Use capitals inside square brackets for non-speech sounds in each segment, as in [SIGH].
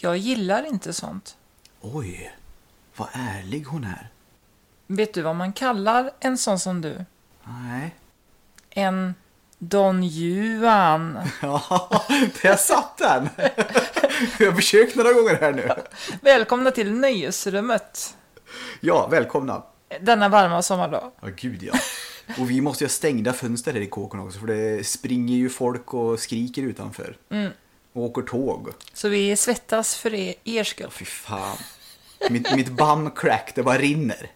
Jag gillar inte sånt. Oj, vad ärlig hon är. Vet du vad man kallar en sån som du? Nej. En Don Juan. [LAUGHS] Ja, där satt den! Jag har försökt några gånger här nu. [LAUGHS] Välkomna till Nöjesrummet. Ja, välkomna. Denna varma sommardag. Ja, gud ja. Och vi måste ju ha stängda fönster här i kåken också för det springer ju folk och skriker utanför. Och åker tåg. Så vi svettas för er, er skull. Fy fan. Mitt, mitt bum crack, det bara rinner.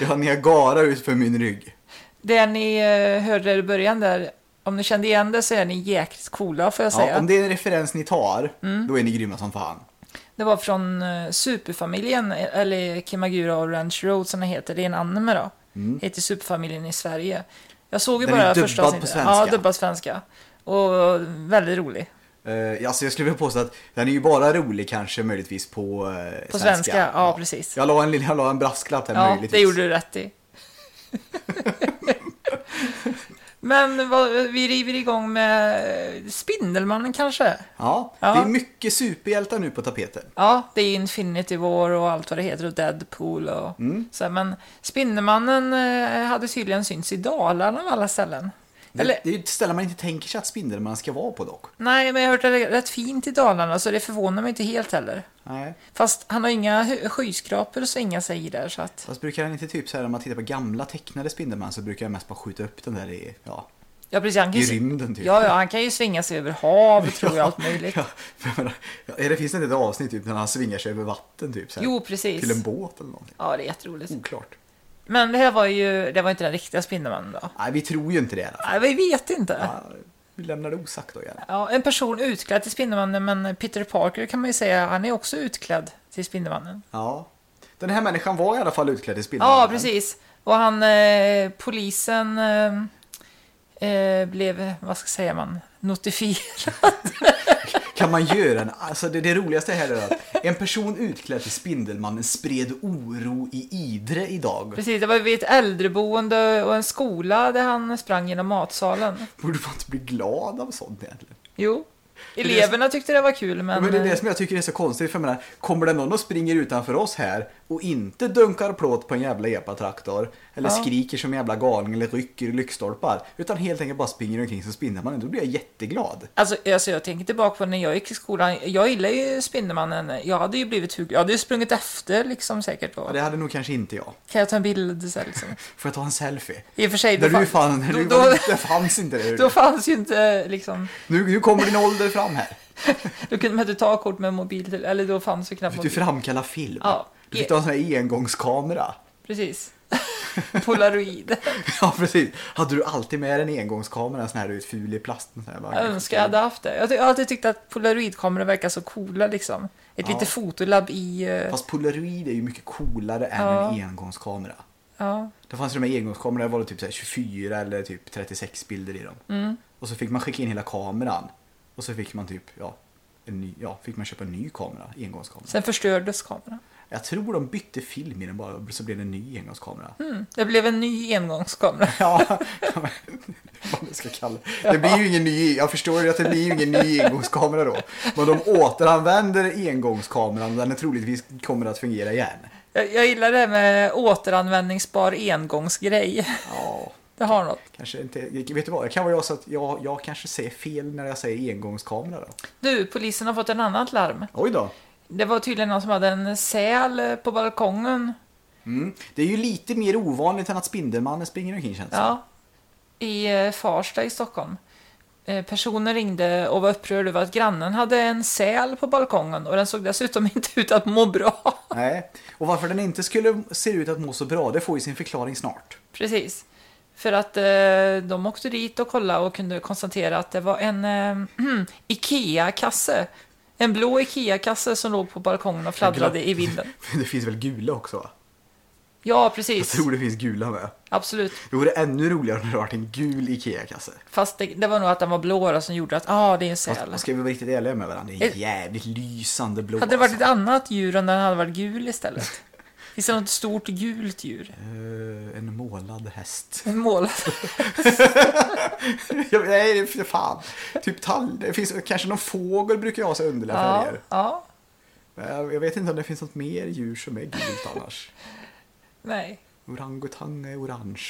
Jag har Niagara ut för min rygg. Det ni eh, hörde i början där, om ni kände igen det så är ni jäkligt coola får jag säga. Ja, om det är en referens ni tar, då är ni grymma som fan. Det var från eh, Superfamiljen, eller Kimagura Orange Road som det heter. Det är en anime då. Heter Superfamiljen i Sverige. Jag såg ju Mm. Den är bara första dubbad på avsnittet. svenska. Ja, dubbad svenska. Och väldigt rolig. Uh, alltså jag skulle vilja påstå att den är ju bara rolig kanske möjligtvis på, uh, På svenska, ja, precis. Jag la en, jag la en brasklapp där Ja, möjligtvis. det gjorde du rätt i. [LAUGHS] Men vad, vi river igång med Spindelmannen kanske? Ja, Ja. det är mycket superhjältar nu på tapeten. Ja, det är Infinity War och allt vad det heter och Deadpool och Mm. så. Men Spindelmannen eh, hade tydligen synts i Dalarna av alla ställen. Eller, Det, det är ju ett ställe man inte tänker sig att Spindelman ska vara på dock. nej, men jag har hört att det är rätt fint i Dalarna så det förvånar mig inte helt heller. Nej. Fast han har inga skyskrapor att svänga sig i där så att... Fast brukar han inte typ så här om man tittar på gamla tecknade Spindelman så brukar jag mest bara skjuta upp den där i, ja, Ja, precis. Han kan i rymden typ. ja, ja, han kan ju svinga sig över hav tror jag [LAUGHS] allt möjligt. Ja, menar, ja, det finns det inte ett avsnitt typ när han svingar sig över vatten typ så här, Jo, precis. till en båt eller någonting? Ja, det är jätteroligt. Oklart. Men det här var ju, det var inte den riktiga Spindelmannen då? Nej, vi tror ju inte det i alla fall. Nej, vi vet inte. Ja, vi lämnar det osagt då gärna. Ja, en person utklädd till Spindelmannen, men Peter Parker kan man ju säga, han är också utklädd till Spindelmannen. Ja. Den här människan var i alla fall utklädd i Spindelmannen. Ja, precis. Och han, eh, polisen eh, eh, blev, vad ska säga man, notifierad. [LAUGHS] Kan man göra en... Alltså det, det roligaste här är att en person utklädd till Spindelmannen spred oro i Idre idag. Precis, det var vid ett äldreboende och en skola där han sprang genom matsalen. Borde man inte bli glad av sånt egentligen? Jo. Eleverna tyckte det var kul, men... Men det är det eh, som jag tycker är så konstigt. För jag menar, kommer det någon och springer utanför oss här och inte dunkar plåt på en jävla epatraktor eller Ja. skriker som en jävla galning eller rycker i lyktstolpar utan helt enkelt bara springer omkring som Spindelmannen, då blir jag jätteglad. Alltså, alltså jag tänker tillbaka på när jag gick i skolan. Jag gillar ju Spindelmannen. Jag hade ju blivit hugg. Jag hade ju sprungit efter liksom säkert. Ja, Och... det hade nog kanske inte jag. Kan jag ta en bild så här, liksom? [LAUGHS] Får jag ta en selfie? I och för sig, Där då, du fan, fan, du, då, [LAUGHS] då, det fanns inte det. då fanns ju inte liksom... Nu, nu kommer din ålder fram här. [LAUGHS] Då kunde man inte ta kort med mobil till, eller då fanns ju knappt Du mobil. framkallar film. Ja. Du fick ta en sån här engångskamera. Precis. [LAUGHS] Polaroid. Ja, precis. Hade du alltid med en engångskamera, en sån här du ful i plast? sån här, Jag önskar jag hade haft det. Jag har alltid tyckt att polaroidkameror verkar så coola liksom. Ett Ja. litet fotolabb i... eh, Fast Polaroid är ju mycket coolare än Ja. en engångskamera. Ja, Det fanns ju de här engångskamerorna, det var typ så här 24 eller typ 36 bilder i dem. Mm. Och så fick man skicka in hela kameran. Och så fick man typ, ja, en ny, ja, fick man köpa en ny kamera, engångskamera. sen förstördes kameran. Jag tror de bytte film i den bara, så blev det en ny engångskamera. Mm. Det blev en ny engångskamera. [LAUGHS] Ja, vad man ska kalla det. Det blir ju ingen ny, jag förstår ju att det blir ju ingen ny engångskamera då. Men de återanvänder engångskameran den är troligtvis kommer att fungera igen. Jag, jag gillar det här med återanvändningsbar engångsgrej. Ja, Det har något. kanske inte, vet du vad, det kan vara jag så att jag, jag kanske säger fel när jag säger engångskamera då. Du, polisen har fått en annat larm. Oj då. Det var tydligen någon som hade en säl på balkongen. Mm. Det är ju lite mer ovanligt än att Spindelmannen springer omkring känns det. Ja. I eh, Farsta i Stockholm. Eh, Personen ringde och var upprörd över att grannen hade en säl på balkongen och den såg dessutom [LAUGHS] inte ut att må bra. Nej, och varför den inte skulle se ut att må så bra, det får ju sin förklaring snart. Precis. För att eh, de åkte dit och kollade och kunde konstatera att det var en eh, [CLEARS THROAT] IKEA-kasse. En blå IKEA-kasse som låg på balkongen och fladdrade i vinden. [LAUGHS] Det finns väl gula också va? Ja, Jag precis. tror det finns gula med. Absolut. Det vore ännu roligare om det varit en gul IKEA-kasse. Fast det, det var nog att den var blå då som gjorde att, ah, det är en Fast, säl. ska vi vara riktigt ärliga med varandra? Det är Ett- jävligt lysande blå. Hade det varit ett alltså. annat djur om den hade varit gul istället? Finns det något stort gult djur? Eh, en målad häst. En målad? [LAUGHS] Jag- Nej, för fan. Typ tall. Det finns kanske någon fågel brukar jag ha så underliga Ja, färger. ja. Men Jag jag vet inte om det finns något mer djur som är gult annars. Nej. Orangutang är orange.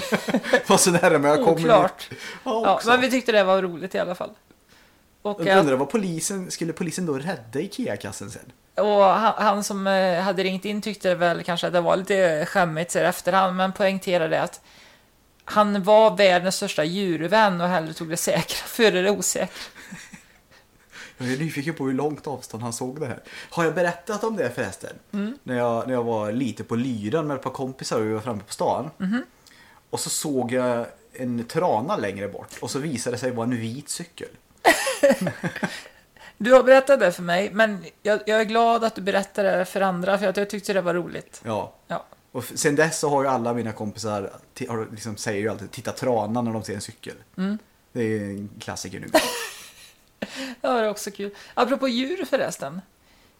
[LAUGHS] Vad så nära men jag kommer Oklart. Ja, Ja, men vi tyckte det var roligt i alla fall. Och, Jag eh, undrar vad polisen, skulle polisen då rädda Ikea-kassen sen? och han, han som eh, hade ringt in tyckte väl kanske att det var lite skämmigt så efterhand, men poängterade att han var världens största djurvän och hellre tog det säkra [LAUGHS] före det osäkra. Jag är nyfiken på hur långt avstånd han såg det här. Har jag berättat om det förresten? Mm. När, jag, när jag var lite på lyran med ett par kompisar och vi var framme på stan. Mhm. Och så såg jag en trana längre bort och så visade det sig vara en vit cykel. [LAUGHS] Du har berättat det för mig, men jag, jag är glad att du berättar det för andra, för att jag tyckte det var roligt. Ja. Ja. Och sen dess så har ju alla mina kompisar, har, liksom, säger ju alltid titta tranan när de ser en cykel. Mm. Det är en klassiker nu. [LAUGHS] Ja, det är också kul. Apropå djur förresten.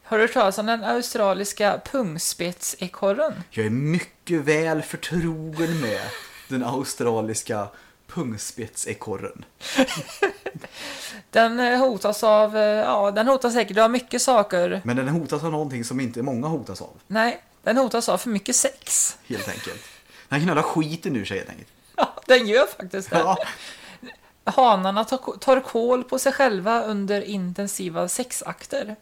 Har du hört talas om den australiska pungspetsekorren? Jag är mycket väl förtrogen med den australiska pungspetsekorren. [LAUGHS] Den eh, hotas av, eh, ja, den hotas säkert av mycket saker. Men den hotas av någonting som inte många hotas av. Nej, den hotas av för mycket sex. Helt enkelt. Den knallar skiten ur sig helt enkelt. [LAUGHS] Ja, den gör faktiskt det. Ja. Hanarna tar, koll på sig själva under intensiva sexakter.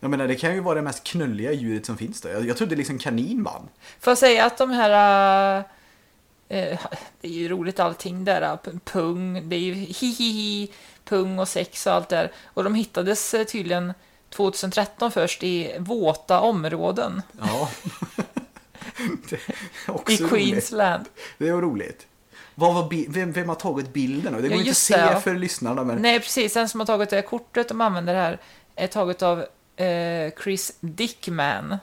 Jag menar, det kan ju vara det mest knulliga djuret som finns då. Jag, jag trodde liksom kanin vann. Får jag säga att de här... eh, det är ju roligt allting där. eh, Pung, det är ju hihihi, pung och sex och allt där. Och de hittades eh, tydligen 2013 först i våta områden Ja. [LAUGHS] i roligt. Queensland. Det är roligt. Vad var vem, vem har tagit bilden? Det går inte att se det, ja. för lyssnarna. Men... Nej, precis. Den som har tagit det här kortet de använder här är taget av eh, Chris Dickman.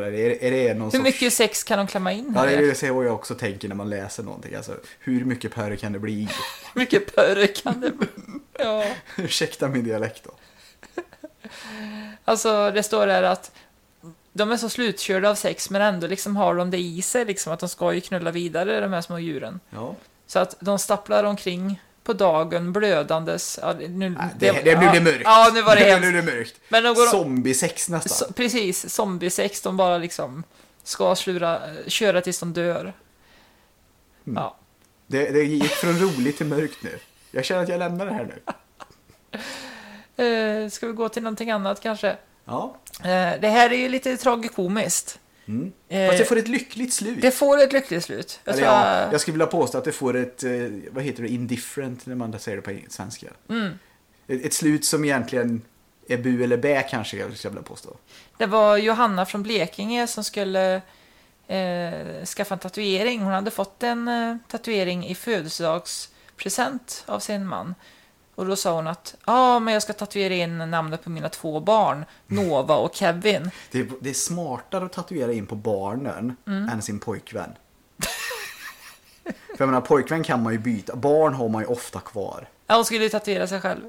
Vet inte, Är, är det någon Hur sorts... mycket sex kan de klämma in Ja, här? det är det jag också tänker när man läser någonting. Alltså, hur mycket pörr kan det bli? [LAUGHS] Hur mycket pörr kan det bli? [LAUGHS] Ja. Ursäkta min dialekt då. Alltså, det står där att de är så slutkörda av sex, men ändå liksom har de det i sig, liksom att de ska ju knulla vidare, de här små djuren. Ja. Så att de stapplar omkring på dagen blödandes. Ja, det- nu, Nej, det, det, nu ja, det mörkt. Ja, nu var det [LAUGHS] hemskt. blir det mörkt. Men de går, Zombiesex nästan. så, precis, zombiesex, de bara liksom ska slura, köra tills de dör. Mm. Ja. Det, det gick från roligt till mörkt nu. Jag känner att jag lämnar det här nu. [LAUGHS] Eh, ska vi gå till någonting annat kanske? Ja. Eh, det här är ju lite tragikomiskt. Mm. Eh, Fast det får ett lyckligt slut. det får ett lyckligt slut. Jag Eller ja, jag... skulle vilja påstå att det får ett, eh, vad heter det, indifferent när man säger det på svenska. Mm. Ett, ett slut som egentligen är bu eller bä kanske jag skulle vilja påstå. Det var Johanna från Blekinge som skulle eh, skaffa en tatuering. Hon hade fått en eh, tatuering i födelsedagspresent av sin man. Och då sa hon att ja, ah, men jag ska tatuera in namnet på mina två barn, Nova och Kevin. Det är, det är smartare att tatuera in på barnen Mm. än sin pojkvän. För jag menar, pojkvän kan man ju byta. Barn har man ju ofta kvar. Ja, hon skulle ju tatuera sig själv.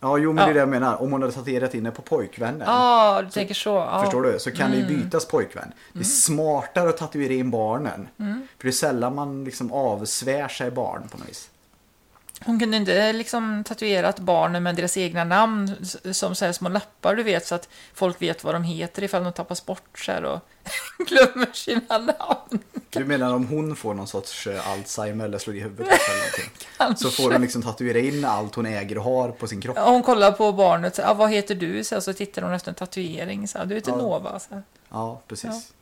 Ja, jo men det är Ja. det jag menar. Om hon hade tatuerat in det på pojkvännen. Ja, ah, du tänker så. Ja. Förstår du? Så kan det Mm. ju bytas pojkvän. Det är smartare att tatuera in barnen. Mm. För det är sällan man liksom avsvär sig barn på något vis. Hon kunde inte liksom tatuerat barnen med deras egna namn som så här små lappar, du vet, så att folk vet vad de heter ifall de tappas bort så här och [LAUGHS] glömmer sina namn. Du menar om hon får någon sorts eh, Alzheimer eller slår i huvudet eller någonting. Så får hon liksom tatuera in allt hon äger och har på sin kropp. Ja, Hon kollar på barnet, så, ah, vad heter du? Så, här, så tittar hon efter en tatuering, så, här, du heter Ja. Nova. Så. här. Ja, precis.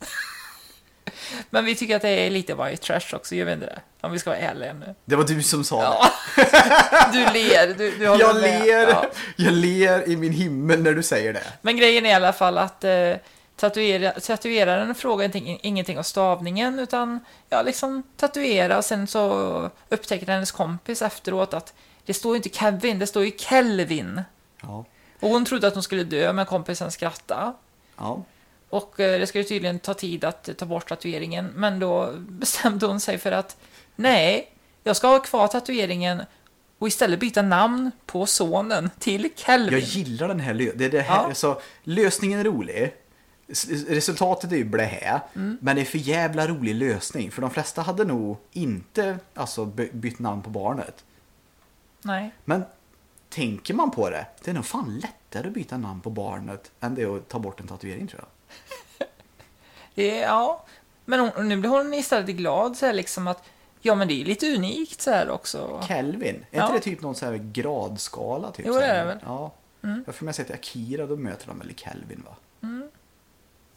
[LAUGHS] Men vi tycker att det är lite white trash också, gör vi inte det? Om vi ska vara ärliga nu. Det var du som sa det. Ja. [LAUGHS] Du ler, du, du håller Jag med. ler, Ja. jag ler i min himmel när du säger det. Men grejen är i alla fall att eh, tatuera, tatueraren frågar ingenting, ingenting om stavningen utan ja, liksom tatuera och sen så upptäcker hennes kompis efteråt att det står ju inte Kevin, det står ju Kelvin. Ja. Och hon trodde att hon skulle dö men kompisen skrattade. Ja. Och eh, det skulle tydligen ta tid att ta bort tatueringen men då bestämde hon sig för att nej, jag ska ha kvar tatueringen och istället byta namn på sonen till Kelvin. Jag gillar den här, det, det här Ja. alltså, lösningen är rolig. Resultatet är ju blä Mm. men det är för jävla rolig lösning. För de flesta hade nog inte alltså, by- bytt namn på barnet. Nej. Men tänker man på det, det är nog fan lättare att byta namn på barnet än det att ta bort en tatuering tror jag. [LAUGHS] Det ja. Men hon, nu blir hon istället glad så här liksom att ja men det är lite unikt så här också. Kelvin, är Ja. inte det typ någon så här gradskala? Typ, Jo, det är det väl. Ja. Jag får med sig att Akira, då möter de väl i Kelvin va?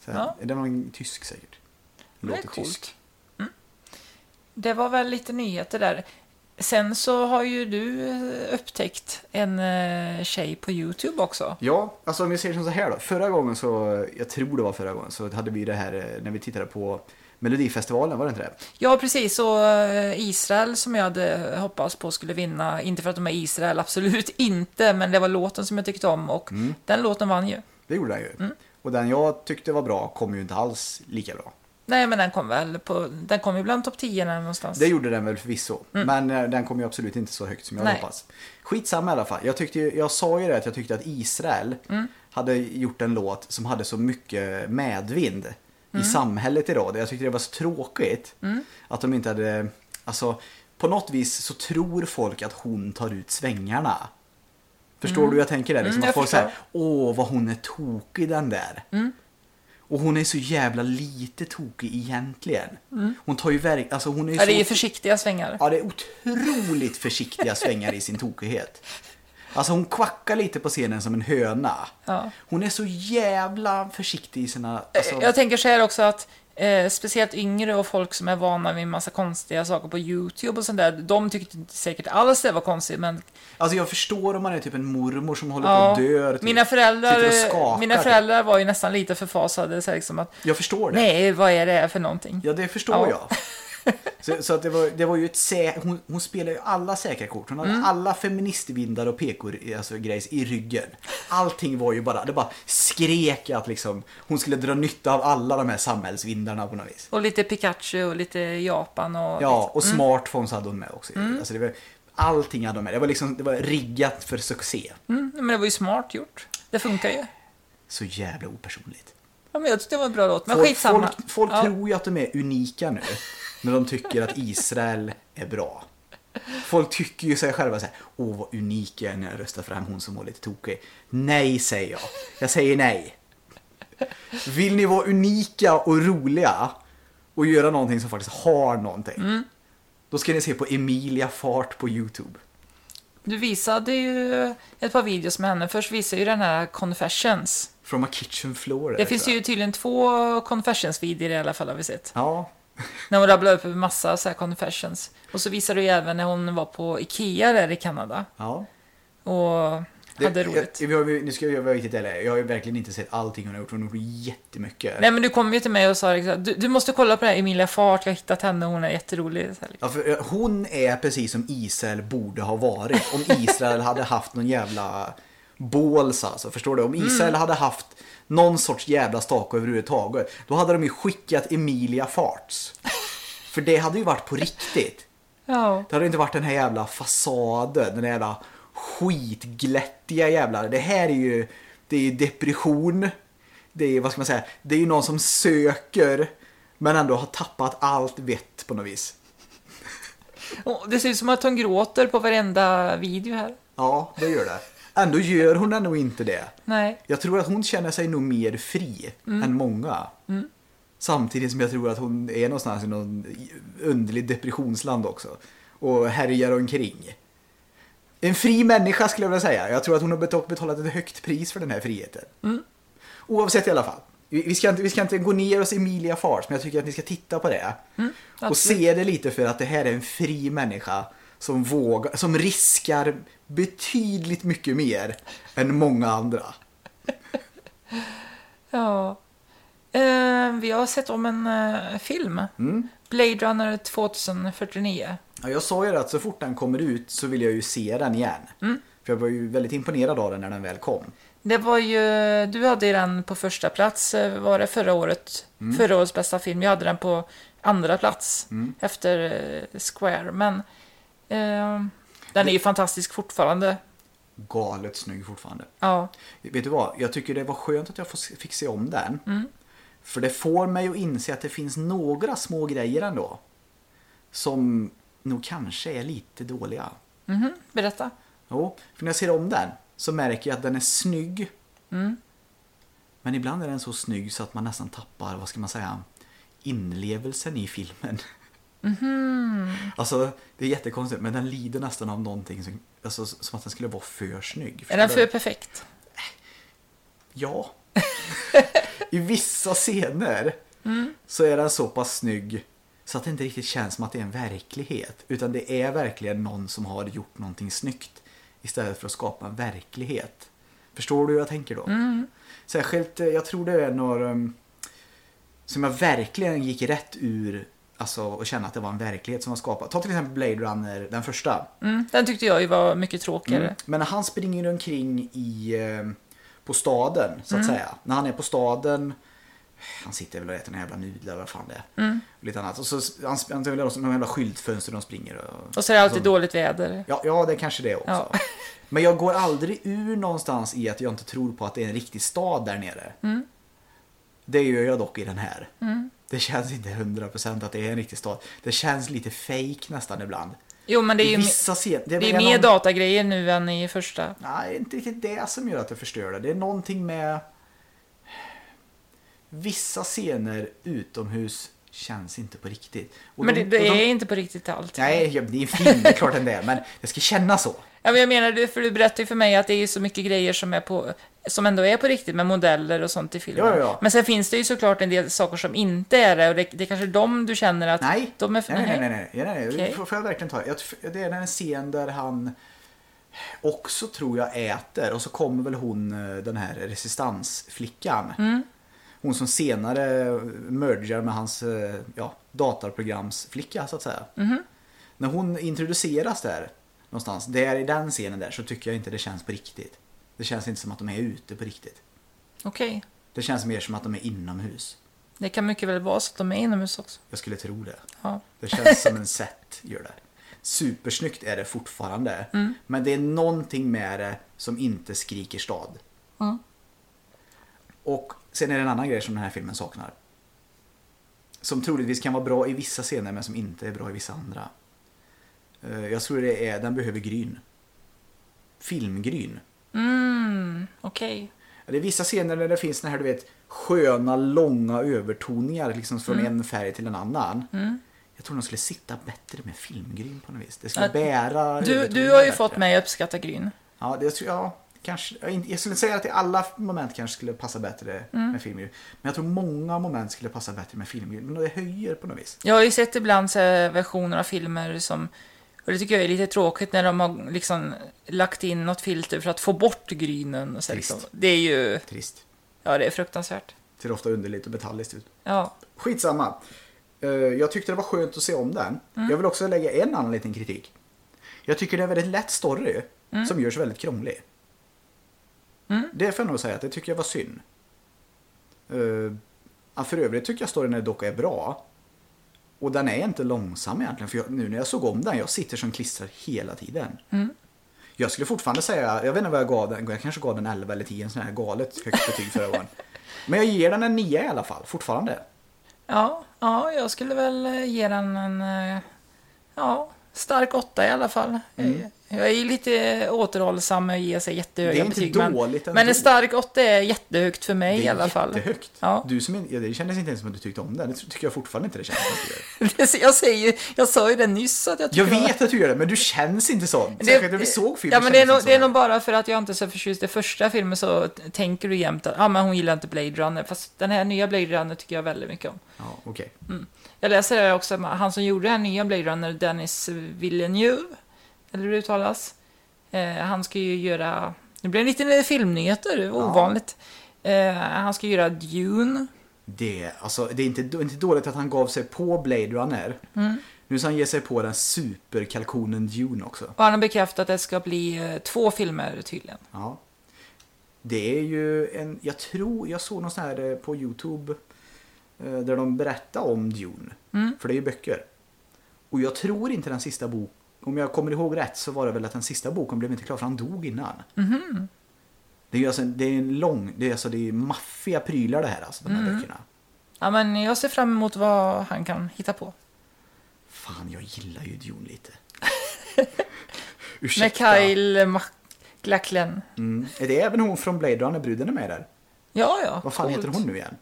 Så här, Ja. Är det någon tysk säkert? Det är Låter coolt. tysk. Det var väl lite nyheter där. Sen så har ju du eh, upptäckt en eh, tjej på Youtube också. Ja, alltså om vi säger som så här då. Förra gången så, jag tror det var förra gången, så hade vi det här eh, när vi tittade på Melodifestivalen, var det inte det? Ja, precis. Och Israel som jag hade hoppats på skulle vinna. Inte för att de är Israel, [LAUGHS] absolut inte. Men det var låten som jag tyckte om och den låten vann ju. Det gjorde den ju. Mm. Och den jag tyckte var bra kom ju inte alls lika bra. Nej, men den kom väl på... Den kom ju bland topp 10 där någonstans. Det gjorde den väl förvisso. Men eh, den kom ju absolut inte så högt som jag Mm. Nej. hoppas. Skitsamma i alla fall. Jag, tyckte, jag sa ju det att jag tyckte att Israel Mm. hade gjort en låt som hade så mycket medvind Mm. i samhället idag. Jag tyckte det var så tråkigt att de inte hade... Alltså, på något vis så tror folk att hon tar ut svängarna. Förstår du hur jag tänker där? Liksom Mm, att folk säger åh vad hon är tokig den där. Och hon är så jävla lite tokig egentligen. Hon tar ju verk... Alltså hon är ju Ja, det är så... ju försiktiga svängar. Ja, det är otroligt försiktiga svängar i sin tokighet. Alltså hon kvackar lite på scenen som en höna. Ja. Hon är så jävla försiktig i sina... Alltså, Jag tänker så här också att eh, speciellt yngre och folk som är vana vid massa konstiga saker på YouTube och sånt där, de tyckte inte säkert alls det var konstigt, men alltså jag förstår om man är typ en mormor som håller ja, på att dö. Typ. mina, föräldrar, mina typ. föräldrar var ju nästan lite förfasade, så liksom att Jag förstår det. nej, vad är det för någonting? Ja, det förstår Ja. jag. [LAUGHS] Så, så att det, var, det var ju ett sä... hon, hon spelar ju alla säkra kort. Hon hade Mm. alla feministvindar och PK alltså, grejs i ryggen. Allting var ju bara, det bara skrek att liksom hon skulle dra nytta av alla de här samhällsvindarna på något vis. Och lite Pikachu och lite Japan och Ja, och Mm. smartphones hade hon med också. Alltså det var, allting hade hon med. Det var, liksom, det var riggat för succé. mm, men det var ju smart gjort. Det funkar ju. Så jävla opersonligt. Ja, men jag tyckte det var en bra låt, men Folk, skitsamma. folk, folk ja. tror ju att de är unika nu. När de tycker att Israel är bra. Folk tycker ju sig själva så här, åh vad unik jag är när jag röstar fram hon som var lite tokig. Nej, säger jag. Jag säger nej. Vill ni vara unika och roliga och göra någonting som faktiskt har någonting. Då ska ni se på Emilia Fart på YouTube. Du visade ju ett par videos med henne. Först visade ju den här Confessions. From a kitchen floor. Det finns ju tydligen två Confessions-videor i alla fall har vi sett. Ja, När hon rabblar upp en massa så här Confessions. Och så visade du ju även när hon var på Ikea där i Kanada. ja. Och hade roligt. Jag, ju- nu ska jag vara riktigt ärlig. Jag har ju verkligen inte sett allting hon har gjort. Hon har gjort jättemycket. Nej men du kom ju till mig och sa liksom, du, du måste kolla på det här Emilia Fart, jag har hittat henne, hon är jätterolig. Så här, liksom. Ja, för eh, hon är precis som Israel borde ha varit. Om Israel hade haft någon jävla båls alltså. Förstår du? Om Israel hade haft någon sorts jävla stake överhuvudtaget. Då hade de ju skickat Emilia Farts. [LAUGHS] För det hade ju varit på riktigt. Ja. Det hade inte varit den här jävla fasaden. Den här jävla skitglättiga jävla. Det här är ju, det är ju depression. Det är, vad ska man säga, det är ju någon som söker. Men ändå har tappat allt vett på något vis. Det ser ut som att hon gråter på varenda video här. Ja, det gör det. Ändå gör hon ändå inte det. Nej. Jag tror att hon känner sig nog mer fri än många. Samtidigt som jag tror att hon är någonstans i någon underlig depressionsland också. Och härjar omkring. En fri människa skulle jag vilja säga. Jag tror att hon har bet- betalat ett högt pris för den här friheten. Oavsett i alla fall. Vi ska, inte, vi ska inte gå ner oss Emilia Fars, men jag tycker att ni ska titta på det. och absolut. se det lite för att det här är en fri människa som vågar, som riskar betydligt mycket mer än många andra. Ja. Eh, vi har sett om en eh, film. Mm. Blade Runner 2049. Ja, jag sa ju det att så fort den kommer ut så vill jag ju se den igen. För jag var ju väldigt imponerad av den när den väl kom. Det var ju, du hade ju den på första plats, eh, var det förra året? Förra årets bästa film. Jag hade den på andra plats efter eh, Square. Men den är ju fantastisk fortfarande. Galet snygg fortfarande. Ja, Vet du vad? Jag tycker det var skönt att jag fick se om den. För det får mig att inse att det finns några små grejer ändå. Som nog kanske är lite dåliga. Mhm, berätta. Jo, för när jag ser om den så märker jag att den är snygg. Men ibland är den så snygg så att man nästan tappar, vad ska man säga, inlevelsen i filmen. [LAUGHS] Alltså, det är jättekonstigt, men den lider nästan av någonting som, alltså, som att den skulle vara för snygg. Är den för perfekt? Ja. [LAUGHS] I vissa scener så är den så pass snygg så att det inte riktigt känns som att det är en verklighet. Utan det är verkligen någon som har gjort någonting snyggt istället för att skapa en verklighet. Förstår du hur jag tänker då? Särskilt, eh, jag tror det är några um, som jag verkligen gick rätt ur alltså, och kände att det var en verklighet som var skapad. Ta till exempel Blade Runner, den första. Mm, den tyckte jag ju var mycket tråkigare. Mm. Men när han springer omkring i, eh, på staden, så att säga. När han är på staden, han sitter väl och äter några jävla nudlar, vad fan det är. Och lite annat. Och så han, han väl några jävla skyltfönster de springer. Och, Och så är det alltid så- dåligt väder. Ja, ja, det är kanske det också. Ja. [LAUGHS] Men jag går aldrig ur någonstans i att jag inte tror på att det är en riktig stad där nere. Mm. Det gör jag dock i den här. Det känns inte 100% att det är en riktig stad. Det känns lite fake nästan ibland. Jo, men det är ju vissa scener. det är väl mer någon- datagrejer nu än i första. Nej, inte riktigt det som gör att det förstör det. Det är någonting med... Vissa scener utomhus känns inte på riktigt. Och Men de- det, det och de- är inte på riktigt allt. Nej, det är en film, det är klart än det är. Men det ska kännas så. Ja, men jag menar, för du berättade ju för mig att det är så mycket grejer som, är på, som ändå är på riktigt med modeller och sånt i filmen. Ja, ja. Men sen finns det ju såklart en del saker som inte är det och det, det är kanske de du känner att Nej, de är... nej, nej, nej, nej, nej, nej. Okej. Får, får jag verkligen ta det? Det är en scen där han också tror jag äter och så kommer väl hon, eh, den här resistansflickan. Mm. Hon som senare mergar med hans eh, ja, datorprogramsflicka så att säga. Mhm. När hon introduceras där någonstans, där i den scenen där så tycker jag inte det känns på riktigt. Det känns inte som att de är ute på riktigt. Okej. Det känns mer som att de är inomhus. Det kan mycket väl vara så att de är inomhus också. Jag skulle tro det. Ja. Det känns som [LAUGHS] en set, gör det. Supersnyggt är det fortfarande. Mm. Men det är någonting med det som inte skriker stad. Mm. Och sen är det en annan grej som den här filmen saknar. Som troligtvis kan vara bra i vissa scener men som inte är bra i vissa andra. Eh, Jag tror det är, den behöver gryn. Filmgryn. Mm, okej. Det är vissa scener där det finna här, du vet, sköna, långa övertoningar liksom från Mm. en färg till en annan. Jag tror de skulle sitta bättre med filmgryn på något vis. Det skulle bära Du, du har ju bättre. fått mig att uppskatta gryn. Ja, det tror jag. Kanske, jag skulle säga att i alla moment kanske skulle passa bättre Mm. med filmgryn. Men jag tror många moment skulle passa bättre med filmgryn. Men det höjer på något vis. Jag har ju sett ibland så versioner av filmer som, och det tycker jag är lite tråkigt när de har liksom lagt in något filter för att få bort grynen. Och så Trist. liksom. Det är ju, Trist. ja det är fruktansvärt. Ser ofta underligt och metalliskt ut. Ja, Skitsamma. Eh, Jag tyckte det var skönt att se om den. Mm. Jag vill också lägga en annan liten kritik. Jag tycker det är en väldigt lätt story Mm. som görs väldigt krånglig. Det får jag nog säga att det tycker jag var synd. Uh, ja, för övrigt tycker jag storyn dock är bra. Och den är inte långsam egentligen. För jag, nu när jag såg om den, jag sitter som klistrad hela tiden. Mm. Jag skulle fortfarande säga, jag vet inte vad jag gav den, jag kanske gav den 11 eller 10, en sån här galet högt betyg förra gången. [LAUGHS] Men jag ger den en 9 i alla fall, fortfarande. ja, ja jag skulle väl ge den en, eh, ja, stark åtta i alla fall. Jag är lite återhållsam med att ge sig jättehöga Mm. Det är inte betyg. Men, dåligt ändå. men en stark åtta är jättehögt för mig Det är i alla fall. jättehögt. Ja. Du som, in- ja, det kändes inte ens som att du tyckte om den. Det tycker jag fortfarande inte det känns som att du gör. [LAUGHS] jag, säger, jag sa ju det nyss att jag Jag tycker det var- vet att du gör det, men du känns inte sån. Särskilt när vi såg filmen Ja, men det är, nog, det är nog bara för att jag inte är så förtjust i första filmen så tänker du jämt att ah, men hon gillar inte Blade Runner. Fast den här nya Blade Runner tycker jag väldigt mycket om. Ja, okej. Jag läser också, att han som gjorde den här nya Blade Runner, Dennis Villeneuve, eller hur det uttalas. Eh, han ska ju göra, det blir lite filmnyheter, det var ovanligt. Eh, han ska göra Dune. Det, alltså, det är inte, det är inte dåligt att han gav sig på Blade Runner. Mm. Nu ska han ge sig på den superkalkonen Dune också. Och han har bekräftat att det ska bli eh, två filmer tydligen. Ja. Det är ju en, jag tror, jag såg någon sån här eh, på YouTube eh, där de berättade om Dune. Mm. För det är ju böcker. Och jag tror inte den sista boken, om jag kommer ihåg rätt så var det väl att den sista boken blev inte klar för han dog innan. Det är ju alltså, det är en lång, det är alltså det är maffiga prylar det här alltså, de här böckerna. Ja, men jag ser fram emot vad han kan hitta på. Fan, jag gillar ju Dune lite. [LAUGHS] Med Kyle MacLachlan. Mm. Är det även hon från Blade Runner, bruden är med där? Ja, ja. Vad fan coolt. heter hon nu igen?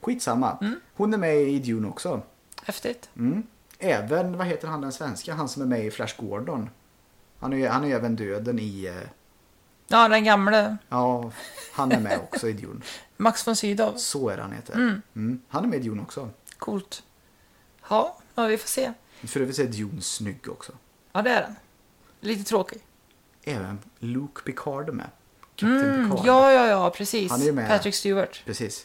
Skitsamma. Hon är med i Dune också. Häftigt. Mm. Även, vad heter han den svenska? Han som är med i Flash Gordon. Han är han är även döden i... eh, Ja, den gamle Ja, han är med också i Dune. [LAUGHS] Max von Sydow. Så är han heter. Mm. Han är med i Dune också. Coolt. Ja, ja, vi får se. För övrigt är Dune snygg också. Ja, det är den. Lite tråkig. Även Luke Picard är med. Captain Mm, Picard. ja, ja, ja, precis. Han är med. Patrick Stewart. Precis.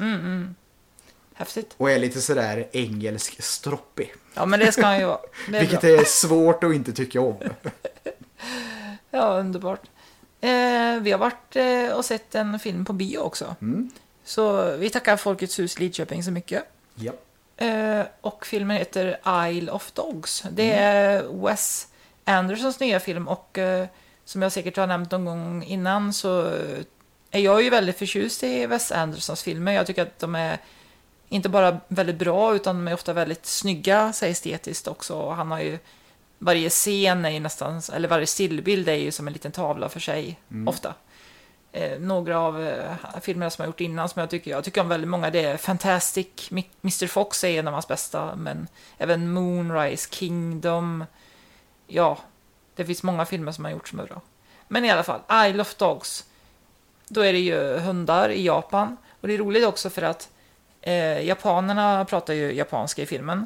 Häftigt. Och är lite sådär engelsk stroppig. Ja, men det ska han ju vara. [LAUGHS] Är Vilket bra. är svårt att inte tycka om. [LAUGHS] Ja, underbart. Eh, vi har varit eh, och sett en film på bio också. Mm. Så vi tackar Folkets hus Lidköping så mycket. Ja. Eh, och filmen heter Isle of Dogs. Det Mm. är Wes Andersons nya film och eh, som jag säkert har nämnt någon gång innan så är jag ju väldigt förtjust i Wes Andersons filmer. Jag tycker att de är inte bara väldigt bra utan de är ofta väldigt snygga så estetiskt också. Och han har ju varje scen är ju nästan, eller varje stillbild är ju som en liten tavla för sig ofta. Eh, några av eh, filmerna som jag gjort innan som jag tycker, jag tycker om väldigt många, det är Fantastic, Mr Fox är en av hans bästa, men även Moonrise, Kingdom, ja, det finns många filmer som han gjort som är bra. Men i alla fall, Isle of Dogs, då är det ju hundar i Japan, och det är roligt också för att eh, japanerna pratar ju japanska i filmen.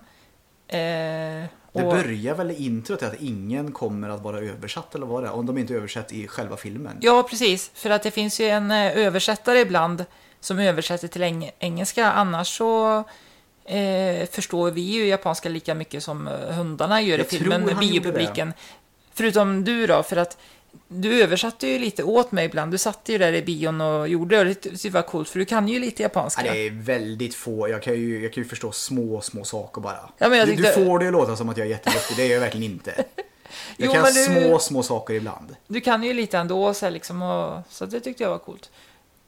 Eh, Det börjar väl i introt att ingen kommer att vara översatt eller vad det är. Om de inte är översatt i själva filmen. Ja, precis. För att det finns ju en eh, översättare ibland som översätter till eng- engelska. Annars så eh, förstår vi ju japanska lika mycket som eh, hundarna gör Jag i filmen, gjorde biopubliken. Förutom du då, för att du översatte ju lite åt mig ibland. Du satt ju där i bion och gjorde det. Det var coolt, för du kan ju lite Ja, japanska. det är väldigt få. Jag kan, ju, jag kan ju förstå små, små saker bara. Ja, men jag du, du tyckte- får det att låta som att jag är jätteduktig. Det är jag verkligen inte. [LAUGHS] Jag Jo, kan du- små, små saker ibland. Du kan ju lite ändå, så, liksom, och, så det tyckte jag var coolt.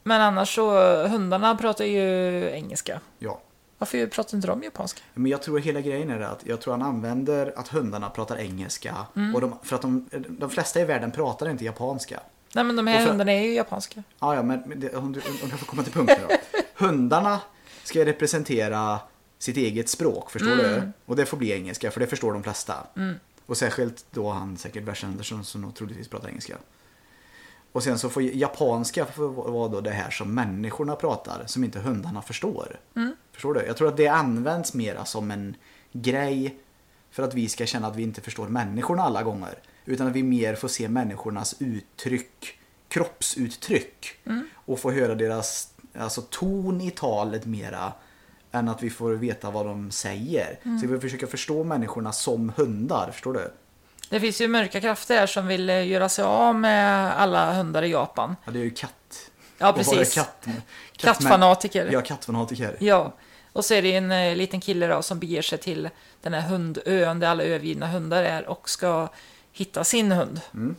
Men annars så, hundarna pratar ju engelska. Ja. Varför pratar inte de japanska? Men jag tror hela grejen är att jag tror han använder att hundarna pratar engelska. Mm. Och de, för att de, de flesta i världen pratar inte japanska. Nej, men de här för- hundarna är ju japanska. Ja, ja, men det, om, du, om jag får komma till punkten då. [LAUGHS] Hundarna ska representera sitt eget språk, förstår Mm. du? Och det får bli engelska, för det förstår de flesta. Och särskilt då han säkert Wes Anderson som troligtvis pratar engelska. Och sen så får japanska vara då det här som människorna pratar, som inte hundarna förstår. Mm. Förstår du? Jag tror att det används mera som en grej för att vi ska känna att vi inte förstår människorna alla gånger. Utan att vi mer får se människornas uttryck, kroppsuttryck. Och få höra deras alltså, ton i talet mera än att vi får veta vad de säger. Så vi försöker förstå människorna som hundar, förstår du? Det finns ju mörka krafter här som vill eh, göra sig av med alla hundar i Japan. Ja, det är ju katt. Ja, precis. Katt, Kattfanatiker. Ja, kattfanatiker. Ja. Och så är det en eh, liten kille då som beger sig till den här hundön där alla övergivna hundar är och ska hitta sin hund. Mm.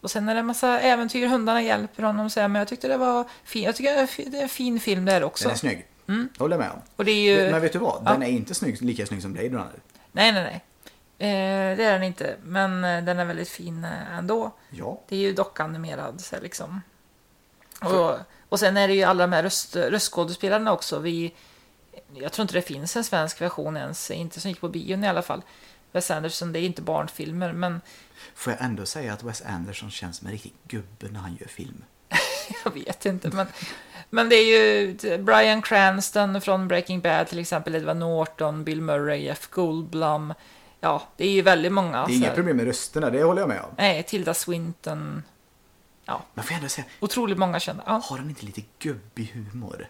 Och sen är det en massa äventyr, hundarna hjälper honom så här, men jag tyckte det var fin, jag tycker det är en fin film där också. Den är snygg. Det håller jag med om. Och det är ju... Men vet du vad? Ja. Den är inte snygg, lika snygg som Blade Runner. Nej, nej, nej. Eh, det är den inte, men eh, den är väldigt fin eh, ändå. Ja. Det är ju dockanimerad så liksom. Och, och sen är det ju alla de här röst, röstskådespelarna också. Vi, jag tror inte det finns en svensk version ens, inte som gick på bion i alla fall. Wes Anderson, det är inte barnfilmer, men [LAUGHS] Får jag ändå säga att Wes Anderson känns som en riktig gubbe när han gör film. [LAUGHS] jag vet inte. Men, men det är ju Brian Cranston från Breaking Bad till exempel, Edward Norton, Bill Murray, Jeff Goldblum. Ja, det är ju väldigt många. Det är inga här. problem med rösterna, det håller jag med om. Nej, Tilda Swinton. Men får jag ändå säga, Otroligt många kända. Ja. har han inte lite gubbig humor?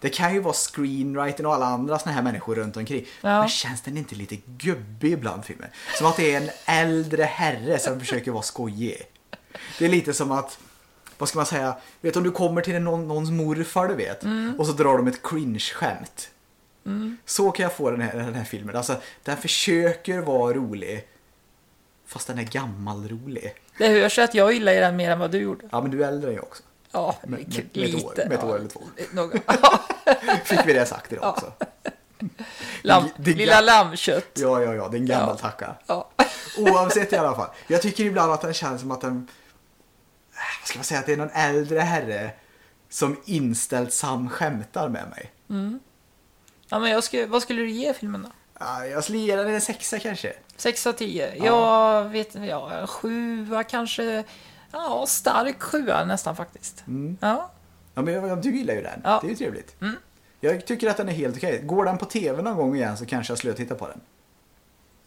Det kan ju vara screenwriting och alla andra såna här människor runt omkring. Ja. Men känns den inte lite gubbig ibland filmen? Som att det är en äldre herre som försöker vara skojig. Det är lite som att, vad ska man säga, vet om du kommer till någon, någons morfar du vet och så drar de ett cringe-skämt. Så kan jag få den här, den här filmen. Alltså, den försöker vara rolig. Fast den är gammal rolig. Det hörs att jag gillar den mer än vad du gjorde. Ja men du är äldre än jag också. Ja, Med- med- lite. med ett år- med ett ja. år eller två. [LAUGHS] Ja, Fick vi det sagt idag också. [LAUGHS] lam, Det- det- lilla lammkött. Ja, ja, ja, det är en gammal Ja. tacka. Ja. [LAUGHS] Oavsett i alla fall. Jag tycker ibland att den känns som att den... Vad ska man säga? Att det är någon äldre herre som inställsam skämtar med mig. Ja, men jag skulle, vad skulle du ge filmen då? Ja, Jag skulle ge den en sexa kanske. 6 av 10? Ja. Jag vet inte, ja, sjua kanske. Ja, stark sjua nästan faktiskt. Ja. Ja, men jag, du gillar ju den. Ja. Det är ju trevligt. Jag tycker att den är helt okej. Går den på tv någon gång igen så kanske jag skulle titta på den.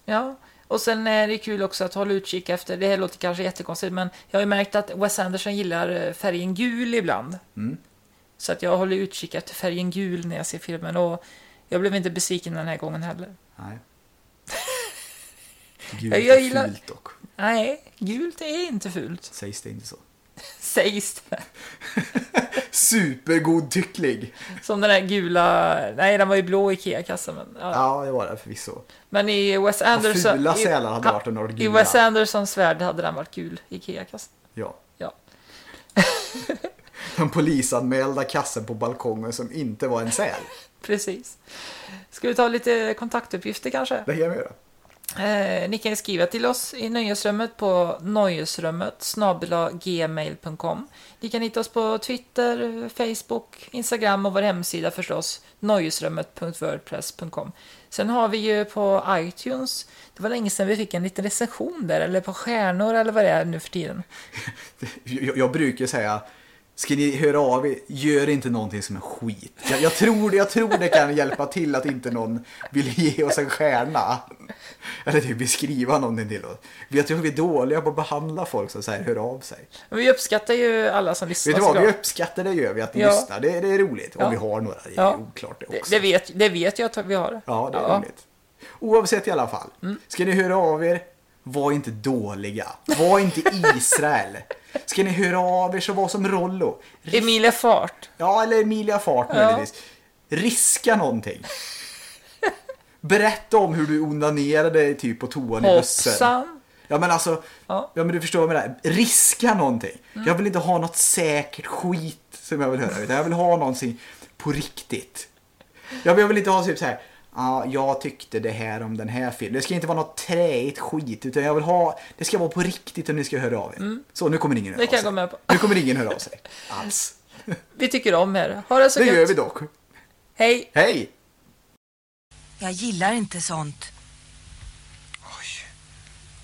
Ja, och sen är det kul också att hålla utkik efter, det här låter kanske jättekonstigt, men jag har ju märkt att Wes Anderson gillar eh, färgen gul ibland. Mm. Så att jag håller utkik efter färgen gul när jag ser filmen och jag blev inte besviken den här gången heller. Nej. [LAUGHS] Gud, Jag- jag är gillar- fult dock. Nej, gult är inte fult. Sägs det inte så. [LAUGHS] Sägs det. [LAUGHS] Supergodtycklig. Som den där gula, nej den var ju blå Ikea-kassan. Men, ja. Ja, det var det förvisso. men i Wes Anderson... fula i- sälar hade varit I gula. Wes Andersons värld hade den varit gul, Ikea-kassan. Ja. Ja. Den polisanmälda kassen på balkongen som inte var en säl. Precis. Ska vi ta lite kontaktuppgifter kanske? Det kan vi göra. Eh, ni kan skriva till oss i nöjesrummet på nöjesrummet gmail.com. Ni kan hitta oss på Twitter, Facebook, Instagram och vår hemsida förstås, nöjesrummet.wordpress.com. Sen har vi ju på iTunes, det var länge sedan vi fick en liten recension där, eller på stjärnor eller vad det är nu för tiden. [LAUGHS] Jag, jag brukar säga, ska ni höra av er, gör inte någonting som är skit. Jag, jag, tror, jag tror det kan hjälpa till att inte någon vill ge oss en stjärna. Eller typ beskriva någonting till oss. Jag tror vi är dåliga på att behandla folk som så här hör av sig. Vi uppskattar ju alla som lyssnar Vet du vad, vi uppskattar det gör vi, att ni Ja. lyssnar. Det, det är roligt. Ja. Om vi har några, det är Ja. oklart det Det, också. det, vet, det vet jag att vi har. Ja, det är roligt. Oavsett i alla fall. Mm. Ska ni höra av er, var inte dåliga. Var inte Israel. Ska ni höra av er så var som Rollo. Emilia Fart. Ja, eller Emilia Fart möjligtvis. Riska någonting. Berätta om hur du onanerade typ på toan i bussen. Ja men alltså, Ja. ja. men du förstår vad jag menar. Riska någonting. Jag vill inte ha något säkert skit som jag vill höra. Utan jag vill ha någonting på riktigt. Jag vill, jag vill inte ha typ så här. Ja, jag tyckte det här om den här filmen. Det ska inte vara något träigt skit. Utan jag vill ha, det ska vara på riktigt om ni ska höra av er. Så, nu kommer ingen höra Det kan av jag sig. gå med på. Nu kommer ingen höra av sig. [LAUGHS] Alls. Vi tycker om er. Ha det så Det gött. gör vi dock. Hej. Hej! Jag gillar inte sånt. Oj,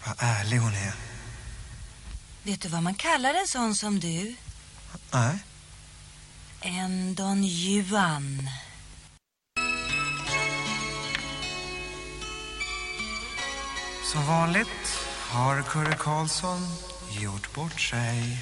vad ärlig hon är. Vet du vad man kallar en sån som du? Nej. En Don Juan. Som vanligt har Kurre Karlsson gjort bort sig.